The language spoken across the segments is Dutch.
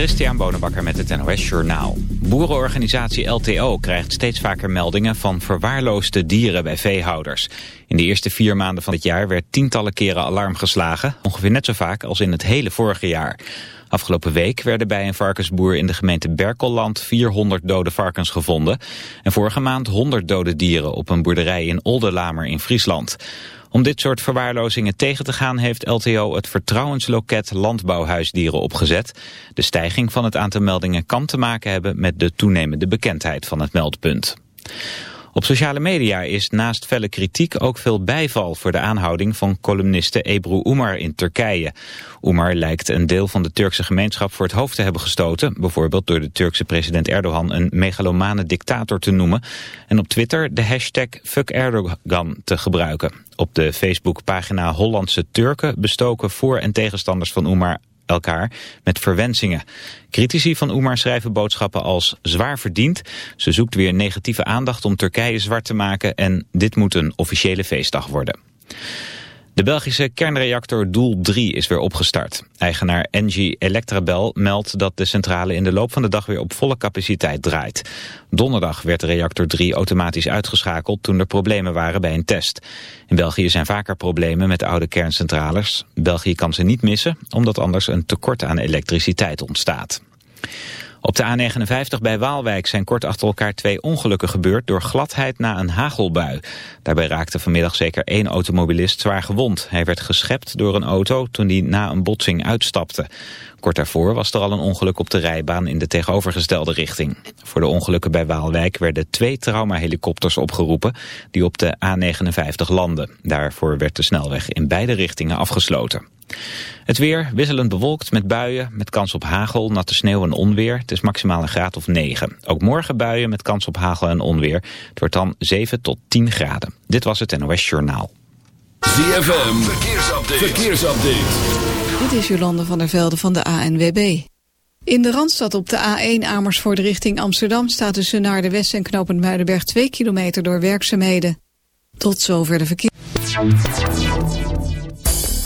Christian Bonenbakker met het NOS Journaal. Boerenorganisatie LTO krijgt steeds vaker meldingen van verwaarloosde dieren bij veehouders. In de eerste vier maanden van het jaar werd tientallen keren alarm geslagen. Ongeveer net zo vaak als in het hele vorige jaar. Afgelopen week werden bij een varkensboer in de gemeente Berkelland 400 dode varkens gevonden. En vorige maand 100 dode dieren op een boerderij in Oldelamer in Friesland. Om dit soort verwaarlozingen tegen te gaan heeft LTO het vertrouwensloket landbouwhuisdieren opgezet. De stijging van het aantal meldingen kan te maken hebben met de toenemende bekendheid van het meldpunt. Op sociale media is naast felle kritiek ook veel bijval voor de aanhouding van columniste Ebru Umar in Turkije. Umar lijkt een deel van de Turkse gemeenschap voor het hoofd te hebben gestoten, bijvoorbeeld door de Turkse president Erdogan een megalomane dictator te noemen en op Twitter de hashtag Fuck Erdogan te gebruiken. Op de Facebookpagina Hollandse Turken bestoken voor- en tegenstanders van Umar elkaar met verwensingen. Critici van Oemar schrijven boodschappen als zwaar verdiend. Ze zoekt weer negatieve aandacht om Turkije zwart te maken en dit moet een officiële feestdag worden. De Belgische kernreactor Doel 3 is weer opgestart. Eigenaar Engie Electrabel meldt dat de centrale in de loop van de dag weer op volle capaciteit draait. Donderdag werd reactor 3 automatisch uitgeschakeld toen er problemen waren bij een test. In België zijn vaker problemen met oude kerncentrales. België kan ze niet missen, omdat anders een tekort aan elektriciteit ontstaat. Op de A59 bij Waalwijk zijn kort achter elkaar twee ongelukken gebeurd door gladheid na een hagelbui. Daarbij raakte vanmiddag zeker één automobilist zwaar gewond. Hij werd geschept door een auto toen hij na een botsing uitstapte. Kort daarvoor was er al een ongeluk op de rijbaan in de tegenovergestelde richting. Voor de ongelukken bij Waalwijk werden twee traumahelikopters opgeroepen die op de A59 landden. Daarvoor werd de snelweg in beide richtingen afgesloten. Het weer wisselend bewolkt met buien, met kans op hagel, natte sneeuw en onweer. Het is maximaal een graad of 9. Ook morgen buien met kans op hagel en onweer. Het wordt dan 7 tot 10 graden. Dit was het NOS Journaal. ZFM, verkeersupdate. verkeersupdate. Dit is Jolande van der Velde van de ANWB. In de Randstad op de A1 Amersfoort richting Amsterdam... staat tussen naar de West en knooppunt Muidenberg 2 kilometer door werkzaamheden. Tot zover de verkeer.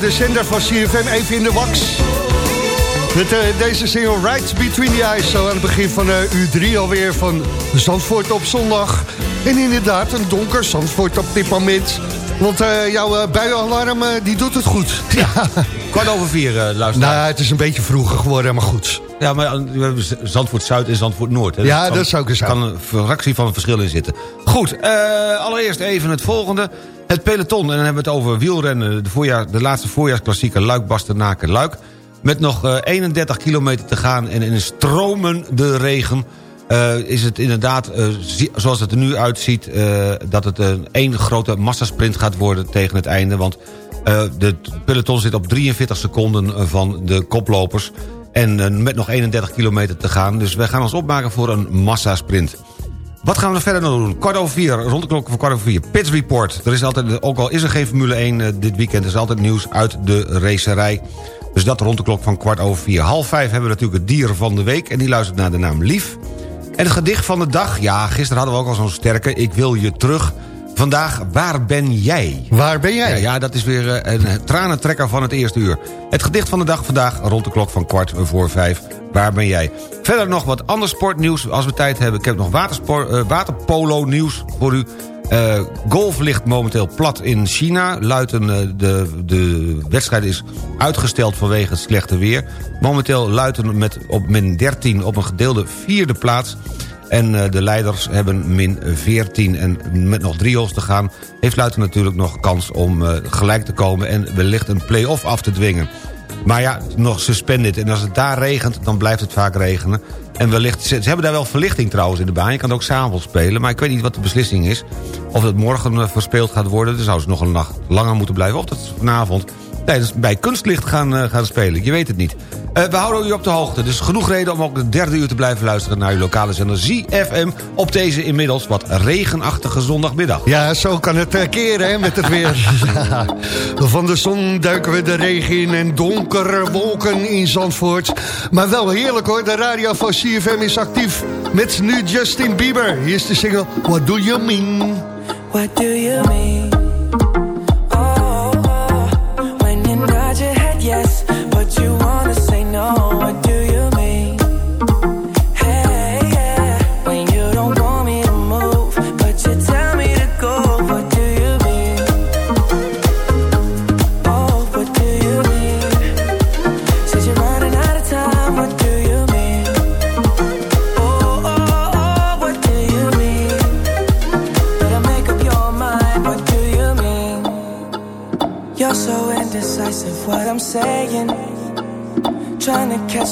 De zender van CFM even in de wax. Met eh, deze single Right Between the Eyes. Zo aan het begin van uh, U3 alweer van Zandvoort op zondag. En inderdaad, een donker Zandvoort op dit moment. Want uh, jouw buienalarm die doet het goed. Ja. Kwart over vier, luister. Nou, het is een beetje vroeger geworden, maar goed. Ja, maar we hebben Zandvoort Zuid en Zandvoort Noord. Hè. Ja, dat zou ik eens Er kan een fractie van een verschil in zitten. Goed, uh, allereerst even het volgende. Het peloton, en dan hebben we het over wielrennen. De, voorjaar, de laatste voorjaarsklassieker Luik-Bastenaken-Luik. Met nog uh, 31 kilometer te gaan en in een stromende regen... Uh, is het inderdaad, uh, zoals het er nu uitziet... Uh, dat het een één grote massasprint gaat worden tegen het einde. Want de peloton zit op 43 seconden van de koplopers... en met nog 31 kilometer te gaan. Dus wij gaan ons opmaken voor een massasprint. Wat gaan we verder nog doen? Kwart over vier, rond de klok van kwart over vier. Pits Report. Er is altijd, ook al is er geen Formule 1 dit weekend... is altijd nieuws uit de racerij... Dus dat rond de klok van kwart over vier. Half vijf hebben we natuurlijk het dier van de week... en die luistert naar de naam Lief. En het gedicht van de dag, ja, gisteren hadden we ook al zo'n sterke... Ik wil je terug. Vandaag, waar ben jij? Waar ben jij? Ja, ja dat is weer uh, een tranentrekker van het eerste uur. Het gedicht van de dag vandaag rond de klok van kwart voor vijf. Waar ben jij? Verder nog wat ander sportnieuws als we tijd hebben. Ik heb nog watersport, uh, waterpolo nieuws voor u. Uh, golf ligt momenteel plat in China. Luiten, uh, de, de wedstrijd is uitgesteld vanwege het slechte weer. Momenteel Luiten met op min 13 op een gedeelde vierde plaats. En uh, de leiders hebben min 14. En met nog drie holes te gaan... heeft Luiten natuurlijk nog kans om gelijk te komen... en wellicht een play-off af te dwingen. Maar ja, nog suspended. En als het daar regent, dan blijft het vaak regenen. En wellicht, ze, hebben daar wel verlichting trouwens in de baan. Je kan ook s'avonds spelen, maar ik weet niet wat de beslissing is. Of het morgen uh, verspeeld gaat worden. Dan zou ze nog een nacht langer moeten blijven. Of dat vanavond tijdens bij kunstlicht gaan, uh, gaan spelen. Je weet het niet. Uh, we houden u op de hoogte. Dus genoeg reden om ook de derde uur te blijven luisteren... naar uw lokale zender ZFM op deze inmiddels wat regenachtige zondagmiddag. Ja, zo kan het uh, keren hè, met het weer. Van de zon duiken we de regen in en donkere wolken in Zandvoort. Maar wel heerlijk hoor, de radio van CFM is actief. Met nu Justin Bieber. Hier is de single What Do You Mean? What do you mean?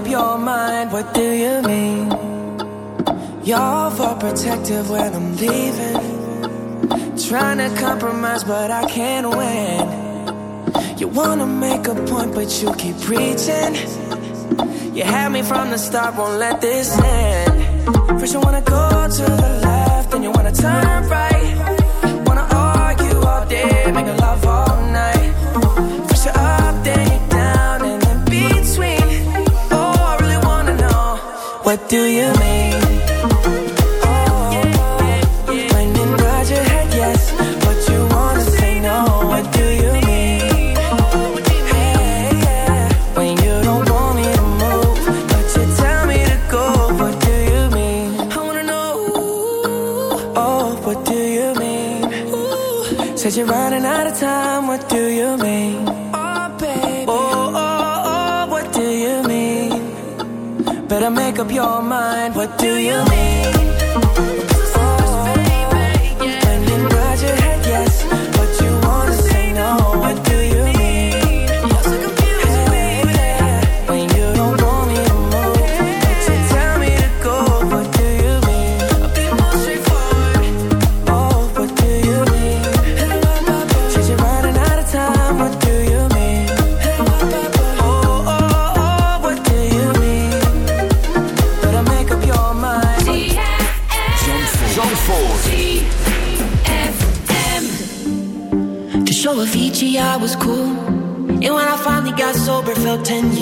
Up your mind, what do you mean? You're for protective when I'm leaving. Trying to compromise, but I can't win. You wanna make a point, but you keep preaching. You had me from the start, won't let this end. First, you wanna go to the left, then you wanna turn right. Wanna argue all day, make love all night. What do you mean? What do you mean?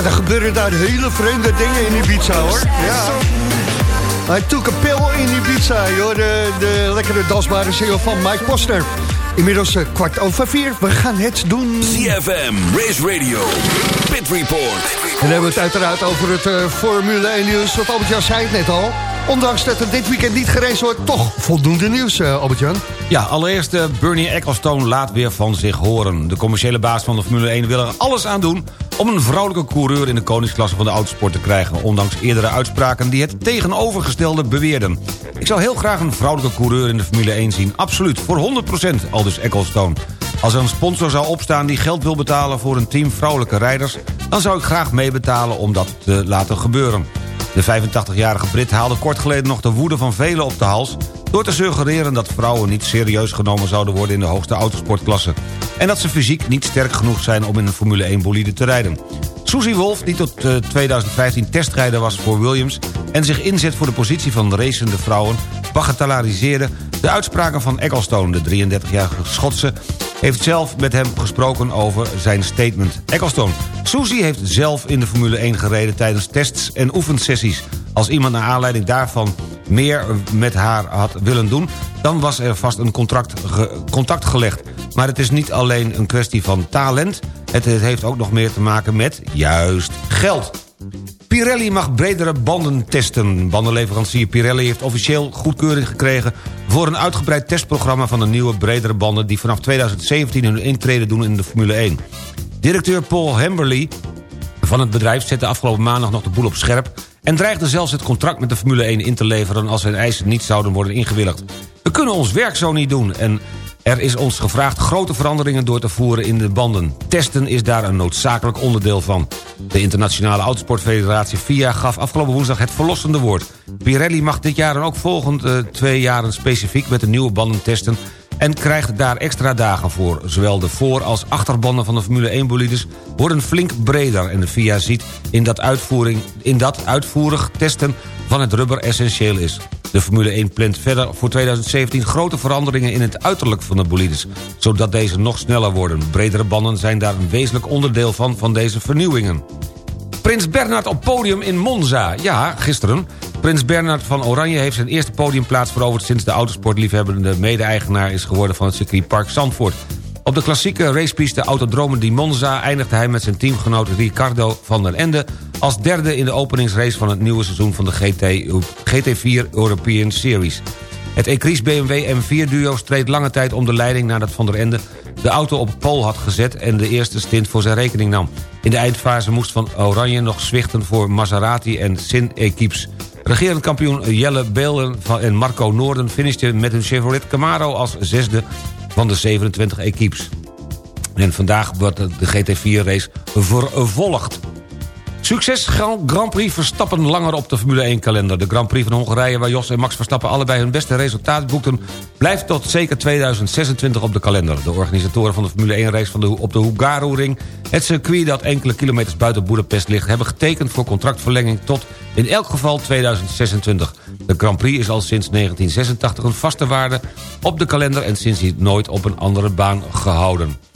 Ja, er gebeuren daar hele vreemde dingen in Ibiza, hoor. Ja. Hij took a pill in Ibiza, joh. De, de lekkere dansbare single van Mike Posner. Inmiddels eh, kwart over vier. We gaan het doen. CFM, Race Radio, Pit Report. En dan hebben we het uiteraard over het eh, Formule 1 nieuws. Want Albert-Jan zei het net al. Ondanks dat er dit weekend niet gereden wordt, toch voldoende nieuws, eh, Albert-Jan. Ja, allereerst eh, Bernie Ecclestone laat weer van zich horen. De commerciële baas van de Formule 1 wil er alles aan doen... om een vrouwelijke coureur in de koningsklasse van de autosport te krijgen... ondanks eerdere uitspraken die het tegenovergestelde beweerden. Ik zou heel graag een vrouwelijke coureur in de Formule 1 zien. Absoluut, voor 100% aldus Ecclestone. Als er een sponsor zou opstaan die geld wil betalen voor een team vrouwelijke rijders... dan zou ik graag meebetalen om dat te laten gebeuren. De 85-jarige Brit haalde kort geleden nog de woede van velen op de hals... door te suggereren dat vrouwen niet serieus genomen zouden worden in de hoogste autosportklasse. En dat ze fysiek niet sterk genoeg zijn om in een Formule 1 bolide te rijden. Susie Wolf, die tot eh, 2015 testrijder was voor Williams... en zich inzet voor de positie van racende vrouwen... bagatelliseerde de uitspraken van Ecclestone, de 33-jarige Schotse... heeft zelf met hem gesproken over zijn statement. Ecclestone, Susie heeft zelf in de Formule 1 gereden... tijdens tests en oefensessies. Als iemand naar aanleiding daarvan meer met haar had willen doen... dan was er vast een contract contact gelegd. Maar het is niet alleen een kwestie van talent. Het, heeft ook nog meer te maken met, juist, geld. Pirelli mag bredere banden testen. Bandenleverancier Pirelli heeft officieel goedkeuring gekregen... voor een uitgebreid testprogramma van de nieuwe bredere banden... die vanaf 2017 hun intrede doen in de Formule 1. Directeur Paul Hamberley van het bedrijf zette afgelopen maandag nog de boel op scherp... en dreigde zelfs het contract met de Formule 1 in te leveren... als zijn eisen niet zouden worden ingewilligd. We kunnen ons werk zo niet doen en er is ons gevraagd grote veranderingen door te voeren in de banden. Testen is daar een noodzakelijk onderdeel van. De Internationale Autosportfederatie FIA gaf afgelopen woensdag het verlossende woord. Pirelli mag dit jaar en ook volgend eh, twee jaren specifiek met de nieuwe banden testen en krijgt daar extra dagen voor. Zowel de voor- als achterbanden van de Formule 1-bolides worden flink breder... en de FIA ziet in dat, uitvoering, in dat uitvoerig testen van het rubber essentieel is. De Formule 1 plant verder voor 2017 grote veranderingen in het uiterlijk van de bolides... zodat deze nog sneller worden. Bredere banden zijn daar een wezenlijk onderdeel van, van deze vernieuwingen. Prins Bernhard op podium in Monza. Ja, gisteren. Prins Bernhard van Oranje heeft zijn eerste podiumplaats veroverd... sinds de autosportliefhebbende mede-eigenaar is geworden van het circuitpark Zandvoort. Op de klassieke racepiste Autodrome di Monza... eindigde hij met zijn teamgenoot Ricardo van der Ende... als derde in de openingsrace van het nieuwe seizoen van de GT, GT4 European Series. Het Ecris BMW M4-duo streed lange tijd om de leiding... nadat Van der Ende de auto op pol had gezet... en de eerste stint voor zijn rekening nam. In de eindfase moest Van Oranje nog zwichten voor Maserati en Sin-Equipes. Regerend kampioen Jelle Beelen en Marco Noorden... finishten met hun Chevrolet Camaro als zesde van de 27 equipes. En vandaag wordt de GT4-race vervolgd. Succes Grand Prix Verstappen langer op de Formule 1-kalender. De Grand Prix van Hongarije, waar Jos en Max Verstappen... allebei hun beste resultaat boekten... blijft tot zeker 2026 op de kalender. De organisatoren van de Formule 1-race van de, op de Hungaroring... het circuit dat enkele kilometers buiten Boedapest ligt... hebben getekend voor contractverlenging tot in elk geval 2026. De Grand Prix is al sinds 1986 een vaste waarde op de kalender... en sindsdien nooit op een andere baan gehouden.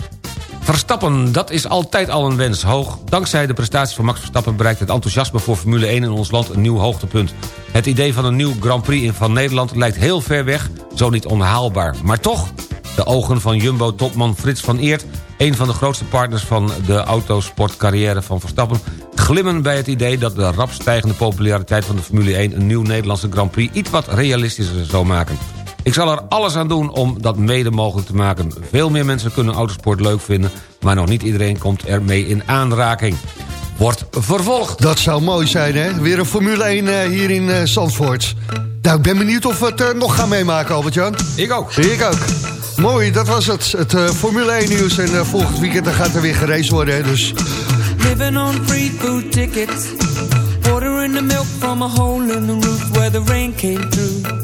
Verstappen, dat is altijd al een wens. Hoog. Dankzij de prestaties van Max Verstappen bereikt het enthousiasme voor Formule 1 in ons land een nieuw hoogtepunt. Het idee van een nieuw Grand Prix van Nederland lijkt heel ver weg, zo niet onhaalbaar. Maar toch, de ogen van Jumbo-topman Frits van Eert... een van de grootste partners van de autosportcarrière van Verstappen... glimmen bij het idee dat de rap stijgende populariteit van de Formule 1... een nieuw Nederlandse Grand Prix iets wat realistischer zou maken. Ik zal er alles aan doen om dat mede mogelijk te maken. Veel meer mensen kunnen autosport leuk vinden... maar nog niet iedereen komt ermee in aanraking. Wordt vervolgd. Dat zou mooi zijn, hè? Weer een Formule 1 eh, hier in eh, Zandvoort. Nou, ik ben benieuwd of we het eh, nog gaan meemaken, Albert-Jan. Ik ook. Ik ook. Mooi, dat was het. Het eh, Formule 1 nieuws. En volgend weekend dan gaat er weer geraced worden, hè? Dus Living on free food tickets. Ordering the milk from a hole in the roof where the rain came through.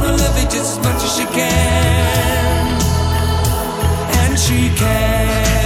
gonna love you just as much as she can. And she can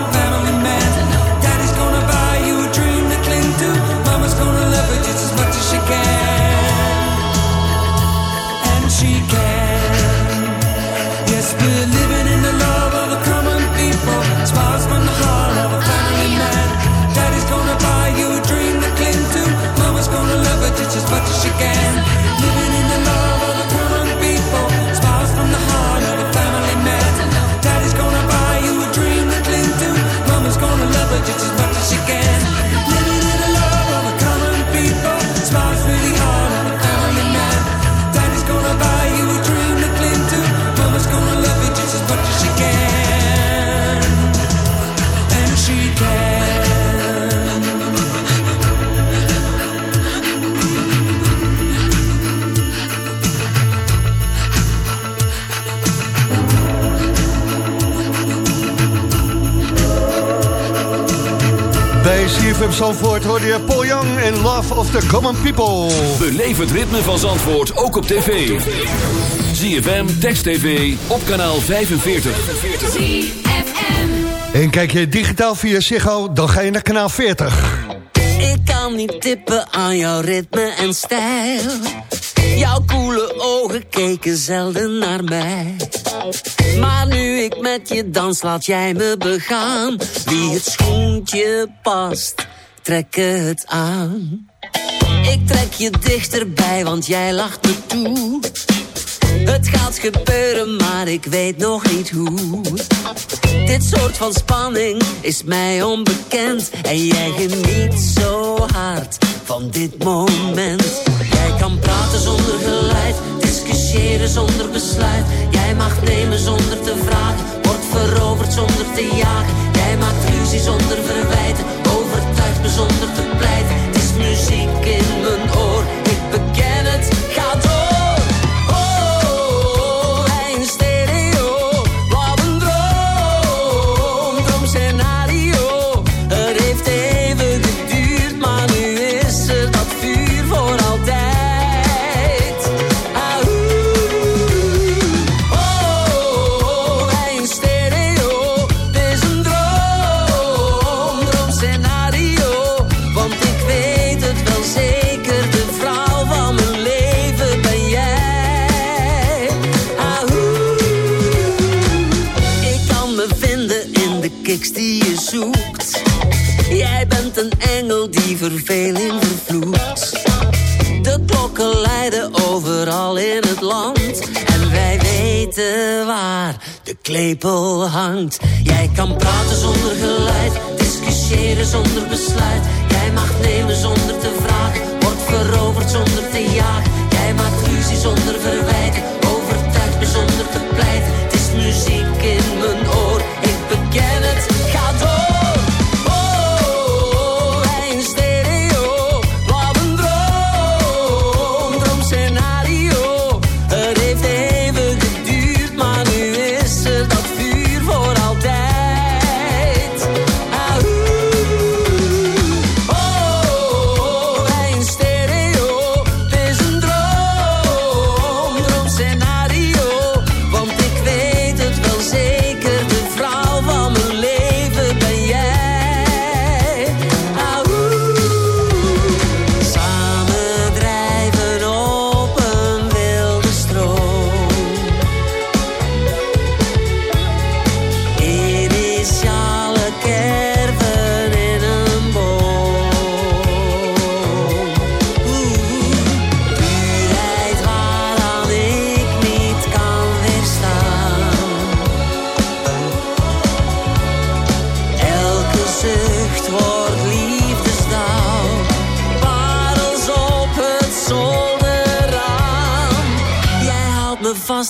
good Zandvoort hoor je Paul Young en Love of the Common People. Beleef het ritme van Zandvoort ook op tv. ZFM, Text TV, op kanaal 45. En kijk je digitaal via Ziggo, dan ga je naar kanaal 40. Ik kan niet tippen aan jouw ritme en stijl. Jouw koele ogen keken zelden naar mij. Maar nu ik met je dans, laat jij me begaan. Wie het schoentje past trek het aan. Ik trek je dichterbij, want jij lacht me toe. Het gaat gebeuren, maar ik weet nog niet hoe. Dit soort van spanning is mij onbekend. En jij geniet zo hard van dit moment. Jij kan praten zonder geluid, discussiëren zonder besluit. Jij mag nemen zonder te vragen, wordt veroverd zonder te jagen. Jij maakt ruzie zonder verwijten zonder verpleit. Het is muziek in mijn oor, ik beken. Jij kan praten zonder geluid, discussiëren zonder besluit. Jij mag nemen zonder te vragen, wordt veroverd zonder te jagen. Jij maakt ruzie zonder verwijten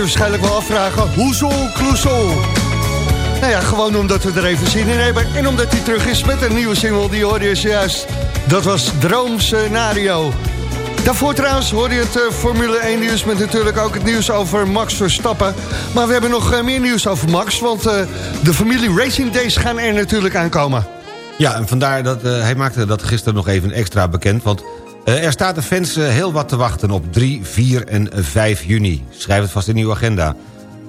Waarschijnlijk wel afvragen. Hoezo, kloezel? Nou ja, gewoon omdat we er even zin in hebben. En omdat hij terug is met een nieuwe single, die hoorde je zojuist. Dat was Droomscenario. Daarvoor trouwens hoorde je het eh, Formule 1 nieuws... met natuurlijk ook het nieuws over Max Verstappen. Maar we hebben nog eh, meer nieuws over Max... want eh, de familie Racing Days gaan er natuurlijk aankomen. Ja, en vandaar dat hij maakte dat gisteren nog even extra bekend... want er staat de fans eh, heel wat te wachten op 3, 4 en 5 juni. Schrijf het vast in uw agenda.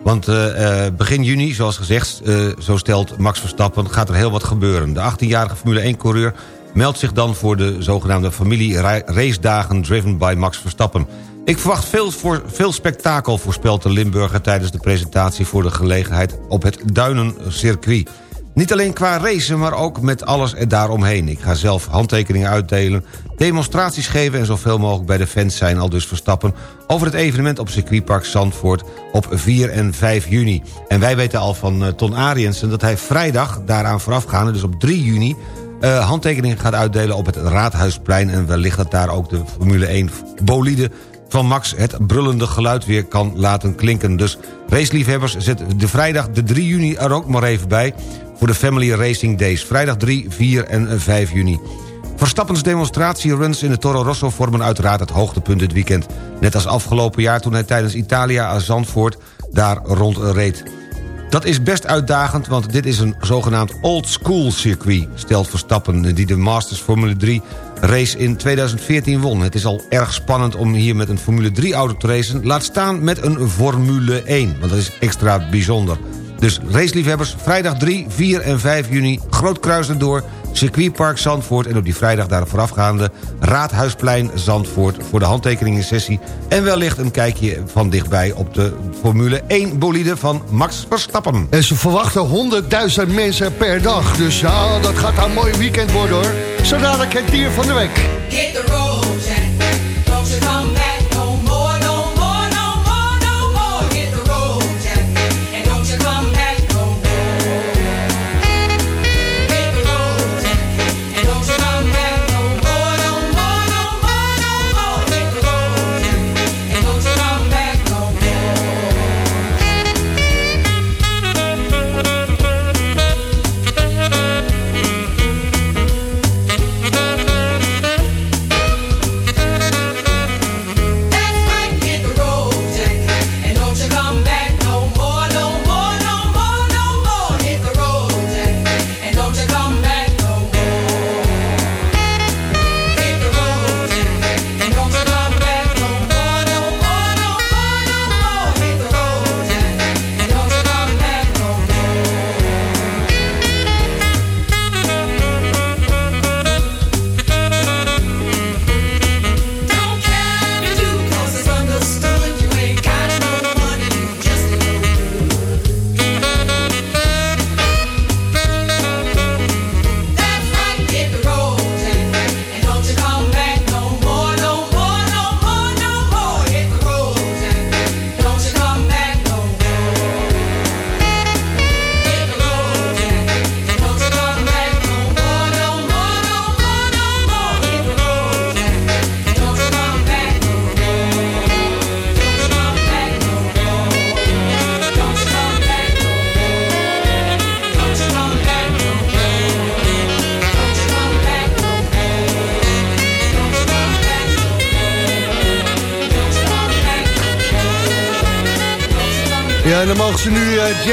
Want eh, eh, begin juni, zoals gezegd, eh, zo stelt Max Verstappen... gaat er heel wat gebeuren. De 18-jarige Formule 1-coureur meldt zich dan voor de zogenaamde familie-racedagen... driven by Max Verstappen. Ik verwacht veel, voor, veel spektakel, voorspelt de Limburger... tijdens de presentatie voor de gelegenheid op het Duinencircuit. Niet alleen qua racen, maar ook met alles er daaromheen. Ik ga zelf handtekeningen uitdelen, demonstraties geven... en zoveel mogelijk bij de fans zijn al dus Verstappen... over het evenement op circuitpark Zandvoort op 4 en 5 juni. En wij weten al van eh, Ton Ariensen dat hij vrijdag daaraan voorafgaande... dus op 3 juni eh, handtekeningen gaat uitdelen op het Raadhuisplein... en wellicht dat daar ook de Formule 1 bolide van Max het brullende geluid weer kan laten klinken. Dus raceliefhebbers, zet de vrijdag de 3 juni er ook maar even bij... voor de Family Racing Days. Vrijdag 3, 4 en 5 juni. Verstappens demonstratieruns in de Toro Rosso vormen uiteraard het hoogtepunt dit weekend. Net als afgelopen jaar toen hij tijdens Italia aan Zandvoort daar rondreed. Dat is best uitdagend, want dit is een zogenaamd old school circuit... stelt Verstappen, die de Masters Formule 3 race in 2014 won. Het is al erg spannend om hier met een Formule 3-auto te racen... laat staan met een Formule 1, want dat is extra bijzonder. Dus raceliefhebbers, vrijdag 3, 4 en 5 juni... Groot Kruisen door, circuitpark Zandvoort... en op die vrijdag daar voorafgaande Raadhuisplein Zandvoort... voor de handtekeningensessie... en wellicht een kijkje van dichtbij op de Formule 1 bolide van Max Verstappen. En ze verwachten 100.000 mensen per dag. Dus ja, dat gaat een mooi weekend worden hoor. Zo dadelijk het dier van de week.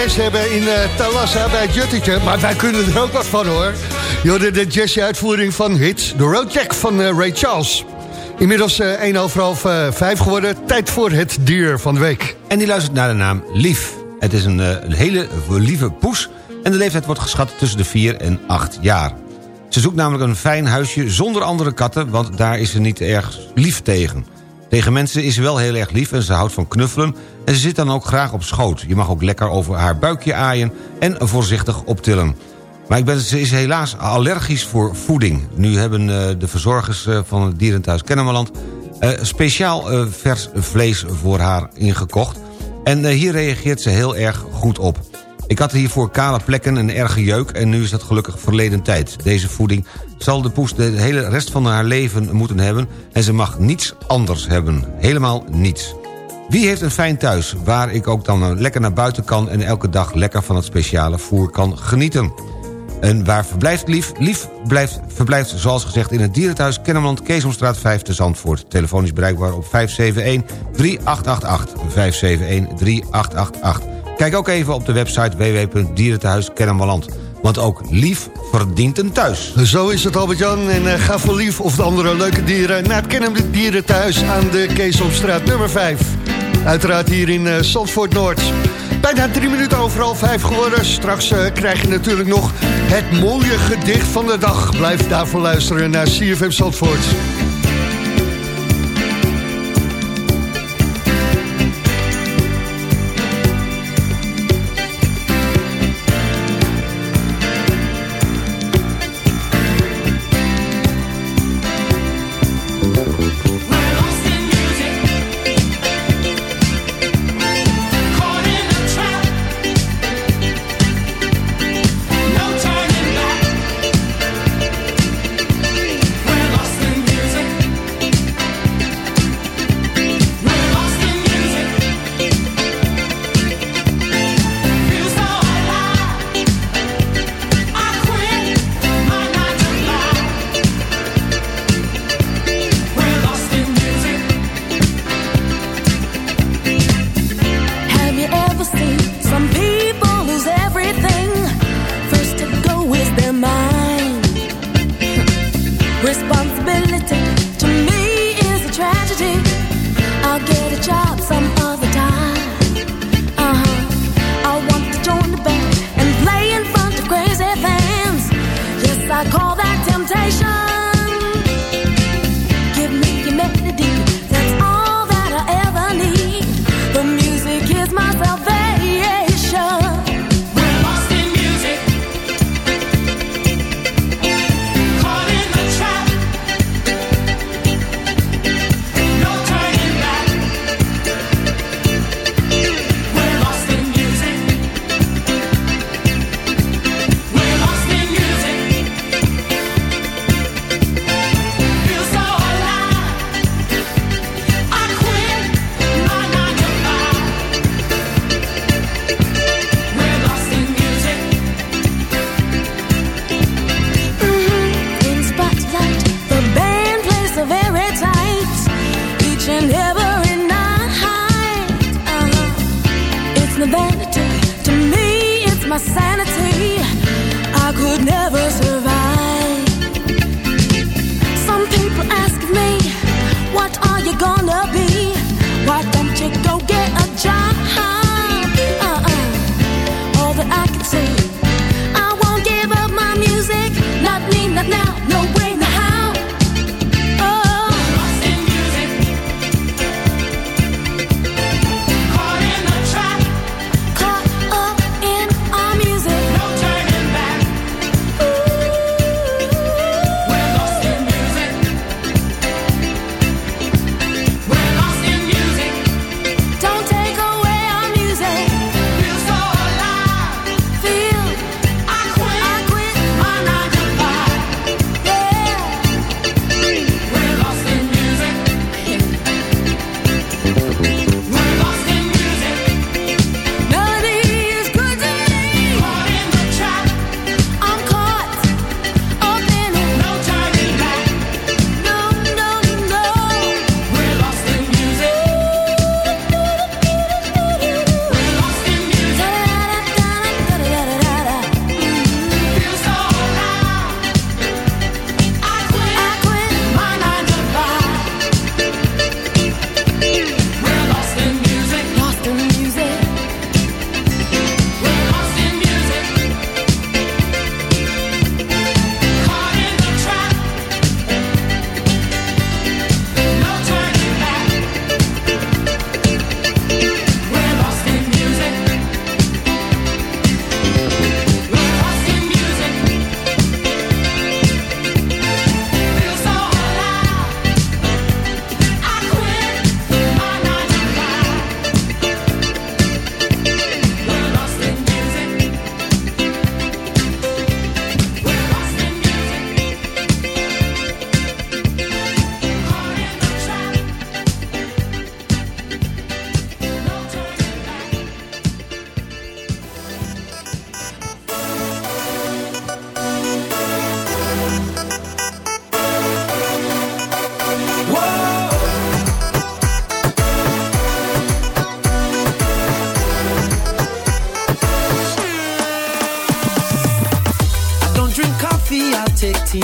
Jazz hebben in Talassa bij Juttetje. Maar wij kunnen er ook wat van hoor. Je de jazz-uitvoering van Hits, de Road Jack van eh, Ray Charles. Inmiddels eh 1 over half eh, 5 geworden. Tijd voor het dier van de week. En die luistert naar de naam Lief. Het is een, een hele lieve poes... en de leeftijd wordt geschat tussen de 4 en 8 jaar. Ze zoekt namelijk een fijn huisje zonder andere katten... want daar is ze niet erg lief tegen. Tegen mensen is ze wel heel erg lief en ze houdt van knuffelen... en ze zit dan ook graag op schoot. Je mag ook lekker over haar buikje aaien en voorzichtig optillen. Maar ik ben, ze is helaas allergisch voor voeding. Nu hebben eh, de verzorgers eh, van het dierenthuis Kennemerland... eh, speciaal vers vlees voor haar ingekocht. En hier reageert ze heel erg goed op. Ik had hiervoor kale plekken en erge jeuk... en nu is dat gelukkig verleden tijd. Deze voeding zal de poes de hele rest van haar leven moeten hebben... en ze mag niets anders hebben. Helemaal niets. Wie heeft een fijn thuis, waar ik ook dan lekker naar buiten kan... en elke dag lekker van het speciale voer kan genieten? En waar verblijft Lief? Lief blijft, verblijft zoals gezegd in het dierenthuis Kennemerland... Keesomstraat 5 te Zandvoort. Telefonisch bereikbaar op 571-3888. 571-3888. Kijk ook even op de website www.dierentehuiskennemerland. Want ook Lief verdient een thuis. Zo is het Albert-Jan. En eh, ga voor lief of de andere leuke dieren... naar het Kennende Dierenthuis aan de Keesomstraat nummer 5. Uiteraard hier in eh Zandvoort Noord. Bijna drie minuten overal vijf geworden. Straks eh, krijg je natuurlijk nog het mooie gedicht van de dag. Blijf daarvoor luisteren naar CFM Zandvoort.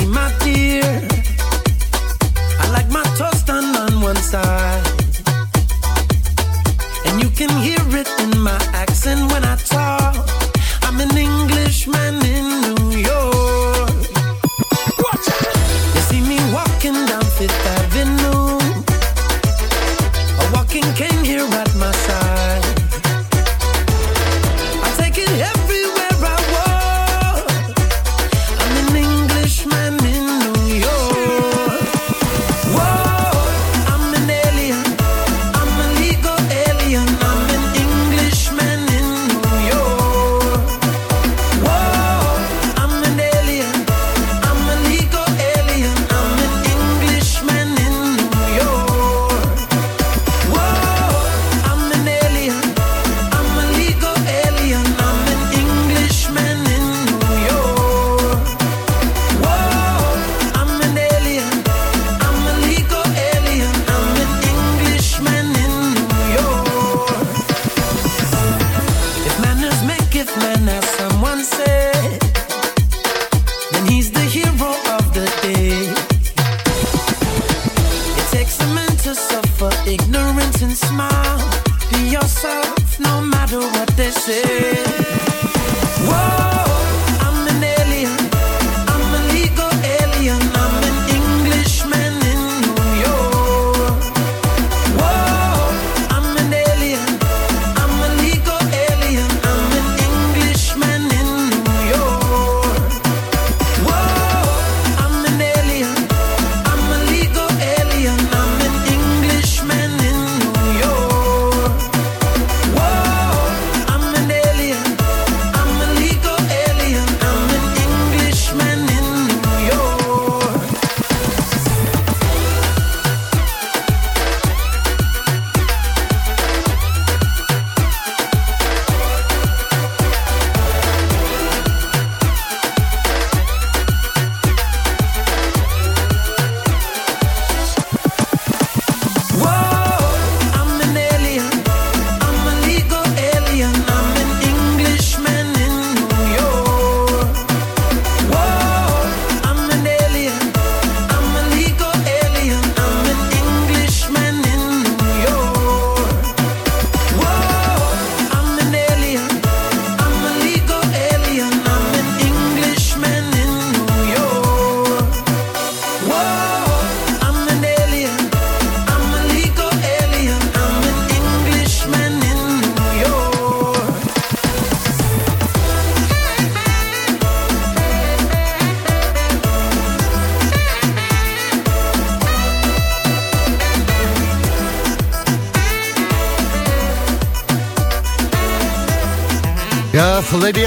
My dear. I like my toast done on one side. And you can hear it in my accent when I talk. I'm an Englishman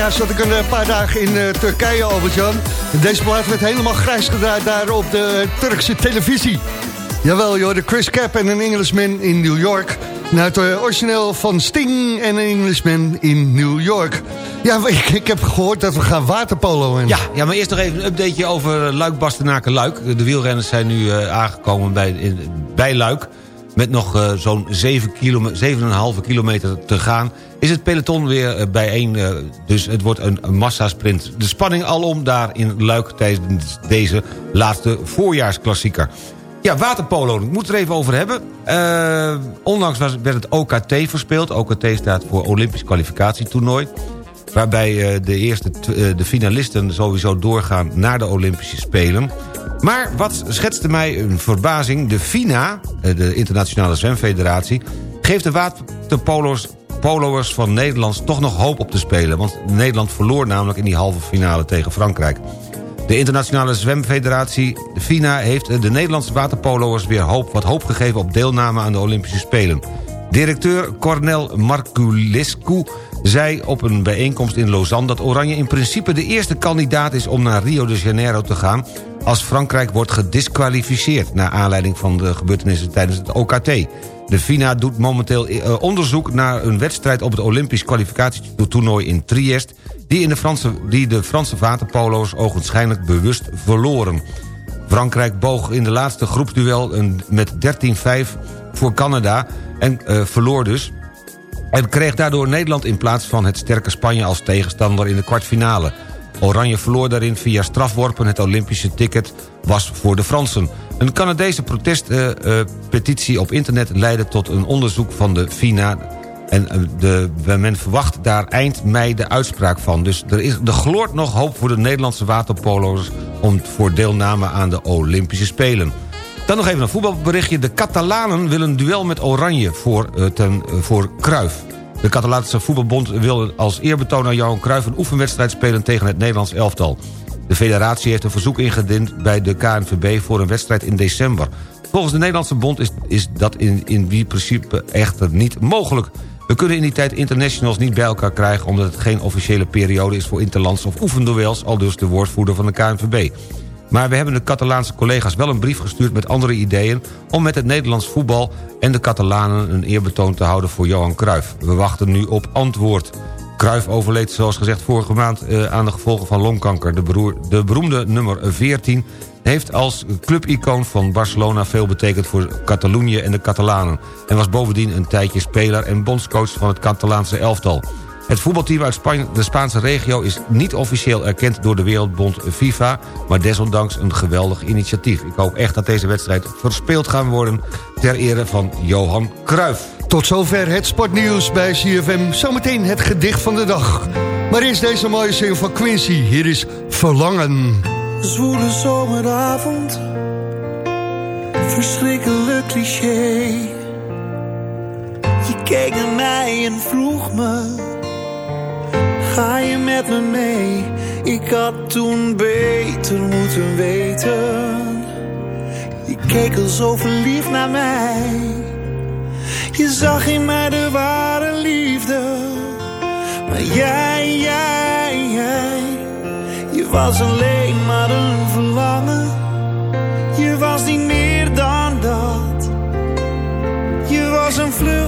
jaar zat ik een eh, paar dagen in eh, Turkije, Albert-Jan. Deze plaat werd helemaal grijs gedraaid daar op de Turkse televisie. Jawel, joh, de Chris Cap en een Englishman in New York. Nou, het eh, origineel van Sting en een Englishman in New York. Ja, ik, ik heb gehoord dat we gaan waterpoloen. Ja, ja, maar eerst nog even een updateje over Luik Bastenaken Luik. De wielrenners zijn nu eh, aangekomen bij, in, bij Luik. Met nog eh, zo'n 7 kilome- 7,5 kilometer te gaan. Is het peloton weer eh, bijeen. eh, dus het wordt een, massasprint. De spanning alom daar in Luik tijdens deze laatste voorjaarsklassieker. Ja, waterpolo, ik moet het er even over hebben. Eh, onlangs was, werd het OKT verspeeld. OKT staat voor Olympisch kwalificatietoernooi. Waarbij eh, de eerste eh, de finalisten sowieso doorgaan naar de Olympische Spelen. Maar wat schetste mij een verbazing... de FINA, eh, de Internationale Zwemfederatie... geeft de waterpolo's polo'ers van Nederland toch nog hoop op te spelen. Want Nederland verloor namelijk in die halve finale tegen Frankrijk. De Internationale Zwemfederatie, de FINA, heeft de Nederlandse waterpolo'ers weer hoop, wat hoop gegeven op deelname aan de Olympische Spelen. Directeur Cornel Marculescu zei op een bijeenkomst in Lausanne... dat Oranje in principe de eerste kandidaat is om naar Rio de Janeiro te gaan... als Frankrijk wordt gedisqualificeerd... naar aanleiding van de gebeurtenissen tijdens het OKT. De FINA doet momenteel eh, onderzoek naar een wedstrijd... op het Olympisch kwalificatietoernooi in Triest... die, in de, Franse, die de Franse waterpolo's ogenschijnlijk bewust verloren. Frankrijk boog in de laatste groepsduel met 13-5 voor Canada... en eh, verloor dus en kreeg daardoor Nederland in plaats van het sterke Spanje als tegenstander in de kwartfinale. Oranje verloor daarin via strafworpen het Olympische ticket was voor de Fransen. Een Canadese protestpetitie op internet leidde tot een onderzoek van de FINA... En eh, de, men verwacht daar eind mei de uitspraak van. Dus er, is, er gloort nog hoop voor de Nederlandse waterpolo's... om voor deelname aan de Olympische Spelen. Dan nog even een voetbalberichtje. De Catalanen willen een duel met Oranje voor, eh, ten, eh, voor Cruijff. De Catalaanse voetbalbond wil als eerbetoon aan Johan Cruijff... een oefenwedstrijd spelen tegen het Nederlands elftal. De federatie heeft een verzoek ingediend bij de KNVB... voor een wedstrijd in december. Volgens de Nederlandse bond is, is dat in, in die principe echter niet mogelijk. We kunnen in die tijd internationals niet bij elkaar krijgen... omdat het geen officiële periode is voor interlands of oefenduels... al dus de woordvoerder van de KNVB. Maar we hebben de Catalaanse collega's wel een brief gestuurd met andere ideeën... om met het Nederlands voetbal en de Catalanen een eerbetoon te houden voor Johan Cruijff. We wachten nu op antwoord. Cruijff overleed zoals gezegd vorige maand eh, aan de gevolgen van longkanker. De, de beroemde nummer 14 heeft als clubicoon van Barcelona veel betekend voor Catalonië en de Catalanen... en was bovendien een tijdje speler en bondscoach van het Catalaanse elftal. Het voetbalteam uit Spanje, de Spaanse regio is niet officieel erkend door de Wereldbond FIFA... maar desondanks een geweldig initiatief. Ik hoop echt dat deze wedstrijd verspeeld gaan worden ter ere van Johan Cruijff. Tot zover het sportnieuws bij CFM. Zometeen het gedicht van de dag. Maar eerst deze mooie zin van Quincy. Hier is Verlangen. Zwoele zomeravond, verschrikkelijk cliché. Je keek naar mij en vroeg me, ga je met me mee? Ik had toen beter moeten weten. Je keek al zo verliefd naar mij. Je zag in mij de ware liefde. Maar jij, jij, jij je was alleen maar een verlangen. Je was niet meer dan dat. Je was een vlucht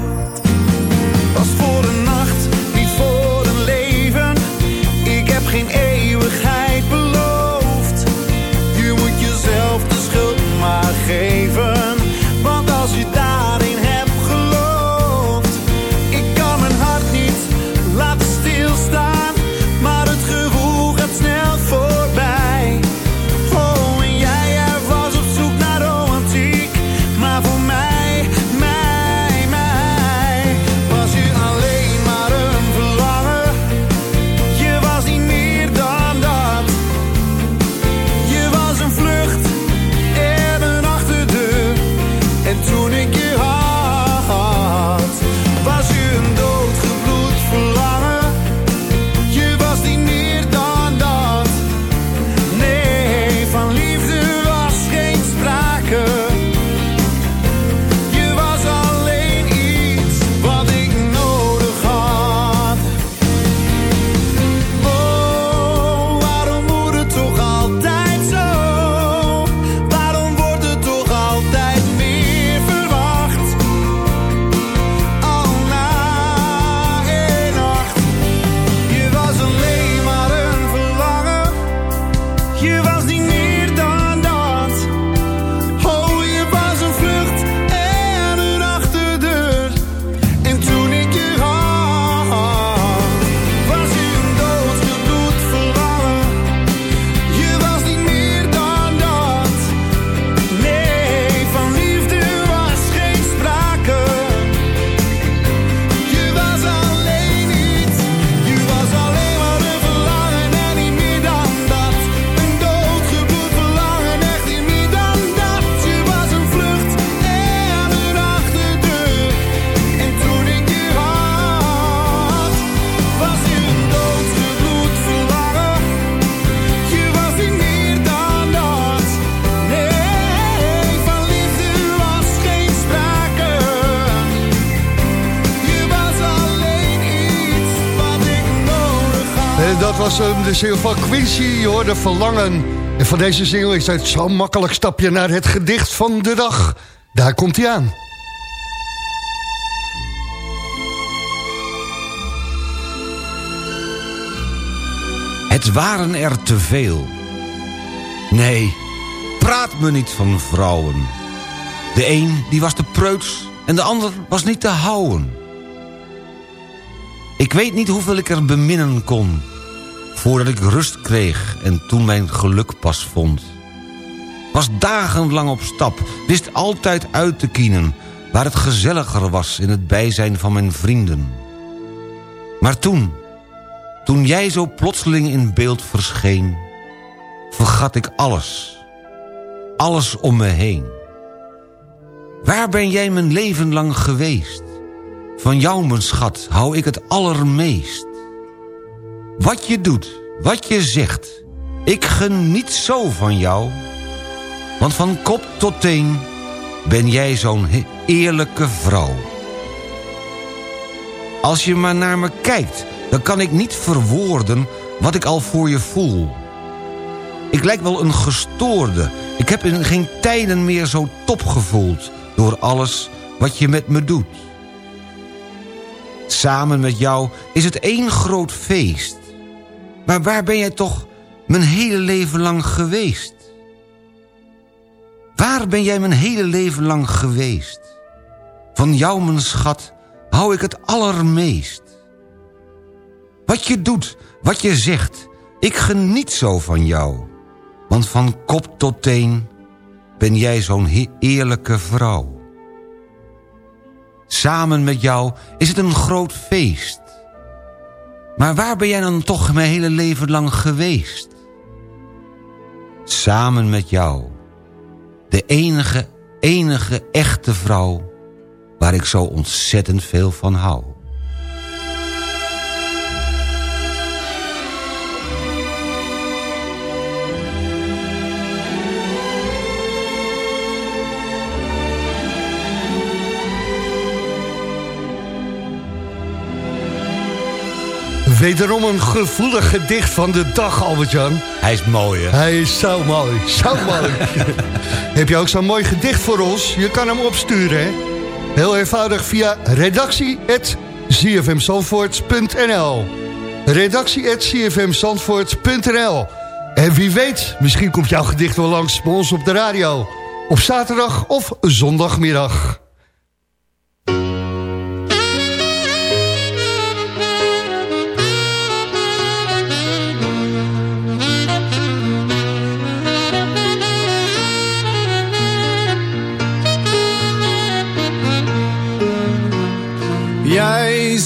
Was hem, de single van Quincy, je hoorde Verlangen. En van deze single is het zo makkelijk stapje naar het gedicht van de dag. Daar komt hij aan. Het waren er te veel. Nee, praat me niet van vrouwen. De een die was te preuts en de ander was niet te houden. Ik weet niet hoeveel ik er beminnen kon... voordat ik rust kreeg en toen mijn geluk pas vond. Was dagenlang op stap, wist altijd uit te kienen... waar het gezelliger was in het bijzijn van mijn vrienden. Maar toen, toen jij zo plotseling in beeld verscheen... vergat ik alles. Alles om me heen. Waar ben jij mijn leven lang geweest? Van jou, mijn schat, hou ik het allermeest. Wat je doet, wat je zegt, ik geniet zo van jou. Want van kop tot teen ben jij zo'n eerlijke vrouw. Als je maar naar me kijkt, dan kan ik niet verwoorden wat ik al voor je voel. Ik lijk wel een gestoorde. Ik heb in geen tijden meer zo top gevoeld... door alles wat je met me doet. Samen met jou is het één groot feest. Maar waar ben jij toch mijn hele leven lang geweest? Waar ben jij mijn hele leven lang geweest? Van jou, mijn schat, hou ik het allermeest. Wat je doet, wat je zegt, ik geniet zo van jou. Want van kop tot teen ben jij zo'n eerlijke vrouw. Samen met jou is het een groot feest. Maar waar ben jij dan toch mijn hele leven lang geweest? Samen met jou. De enige, enige echte vrouw... waar ik zo ontzettend veel van hou. Wederom een gevoelig gedicht van de dag, Albert-Jan. Hij is mooi, hè? Hij is zo mooi, zo mooi. Heb je ook zo'n mooi gedicht voor ons? Je kan hem opsturen, hè? Heel eenvoudig via redactie.zfmzandvoort.nl redactie.zfmzandvoort.nl En wie weet, misschien komt jouw gedicht wel langs bij ons op de radio. Op zaterdag of zondagmiddag.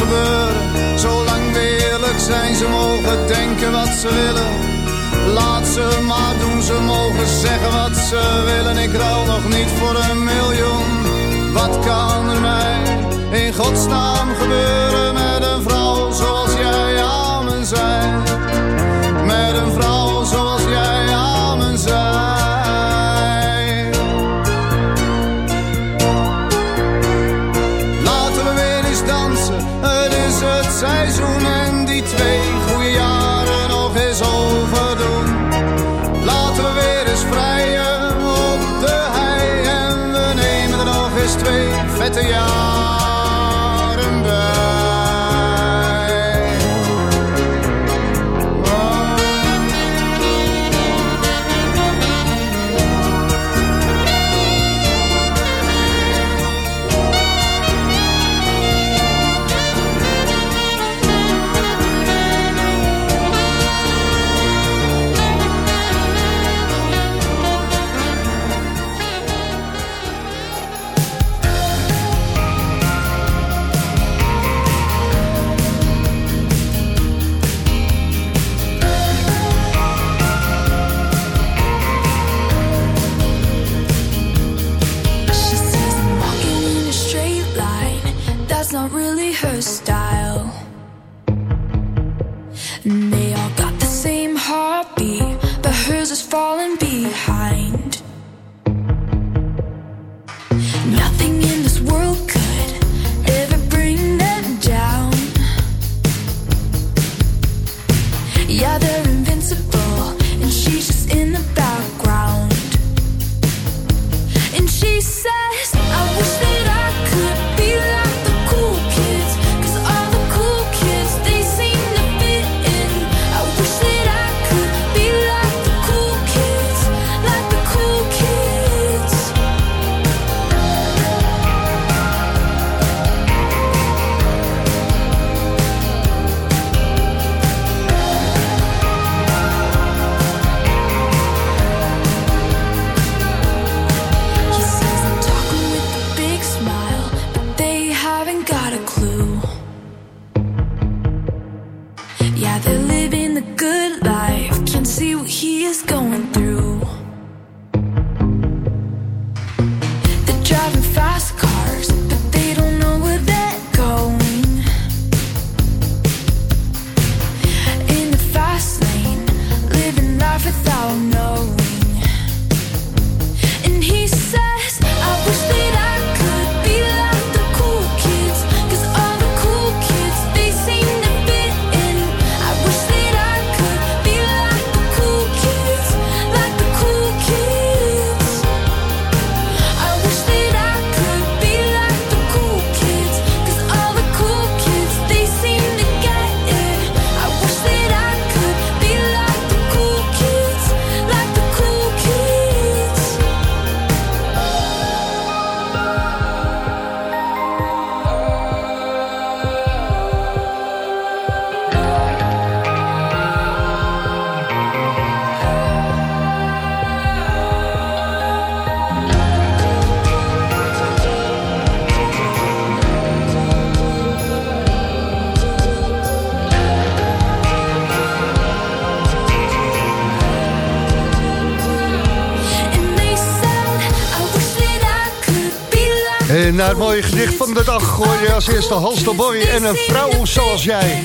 Gebeuren, zolang we eerlijk zijn. Ze mogen denken wat ze willen. Laat ze maar doen, ze mogen zeggen wat ze willen. Ik ruil nog niet voor een miljoen. Wat kan er mij in godsnaam gebeuren met een vrouw zoals like En na het mooie gedicht van de dag gooi je als eerste Hans de Boy en een vrouw zoals jij.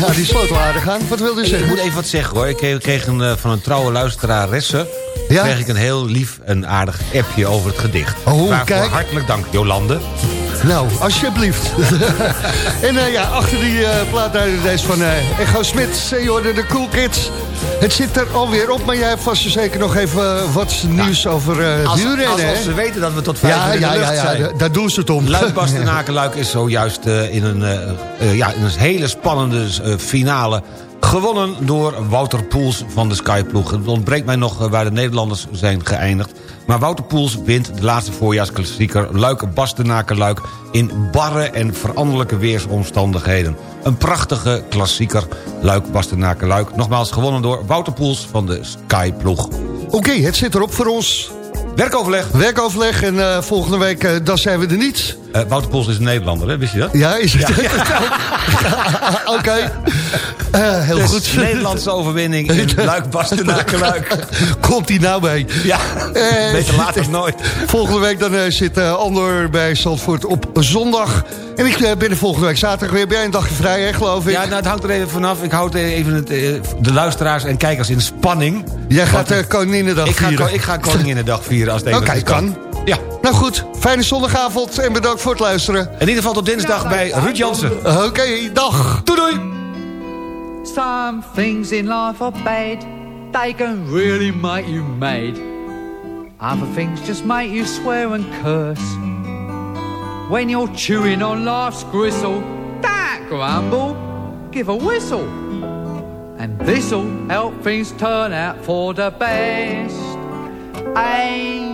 Ja, die sloot wel aardig aan. Wat wilde je Ik zeggen? moet even wat zeggen hoor. Ik kreeg, kreeg een, eh, van een trouwe luisteraresse... Ja? kreeg ik een heel lief en aardig appje over het gedicht. Oh, Waarvoor kijk. hartelijk dank, Jolande. Nou, alsjeblieft. en eh, ja, achter die plaat daar deze van eh Echo Smit, je hoorde de Cool Kids. Het zit er alweer op, maar jij hebt vast zeker nog even wat nieuws over eh Als, alsof hè? ze weten dat we tot vijf Ja, uur in ja, de lucht ja, zijn. da- daar doen ze het om. Luik Bastenaken-Luik is zojuist eh, in, een, ja, in een hele spannende finale gewonnen door Wouter Poels van de Skyploeg. Het ontbreekt mij nog eh, waar de Nederlanders zijn geëindigd. Maar Wouter Poels wint de laatste voorjaarsklassieker Luik Bastenaken-Luik... in barre en veranderlijke weersomstandigheden. Een prachtige klassieker Luik Bastenaken-Luik. Nogmaals gewonnen door Wouter Poels van de Skyploeg. Oké, het zit erop voor ons. Werkoverleg. Werkoverleg en eh, volgende week, eh, dan zijn we er niet. Eh, Wouter Poels is een Nederlander, hè? wist je dat? Ja, is het? Oké. Eh, heel Dus goed. Nederlandse overwinning in Luik, Bastenaken, Luik. Komt hij nou mee? Ja, Eh, beter laat dan nooit. Volgende week dan zit Andor bij Zandvoort op zondag. En ik ben er volgende week zaterdag weer. Ben jij een dagje vrij, hè, geloof ik? Ja, nou, het hangt er even vanaf. Ik houd even het, de luisteraars en kijkers in spanning. Jij gaat uh, Koninginnedag ik ga, vieren. ik ga Koninginnedag vieren als het Oké, kan. Ja. Nou goed, fijne zondagavond en bedankt voor het luisteren. In ieder geval tot dinsdag bij Ruud Jansen. Oké, dag. Doei doei. Some things in life are bad. They can really make you mad. Other things just make you swear and curse. When you're chewing on life's gristle, don't grumble, give a whistle. And this'll help things turn out for the best. And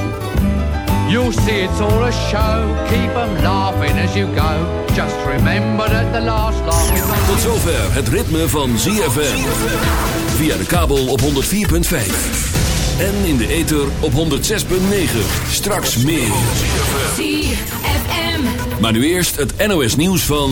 You'll see it's all a show, keep 'em laughing as you go. Just remember that the last laugh is on Tot zover het ritme van ZFM. Via de kabel op 104.5. En in de ether op 106.9. Straks meer. ZFM. Maar nu eerst het NOS nieuws van...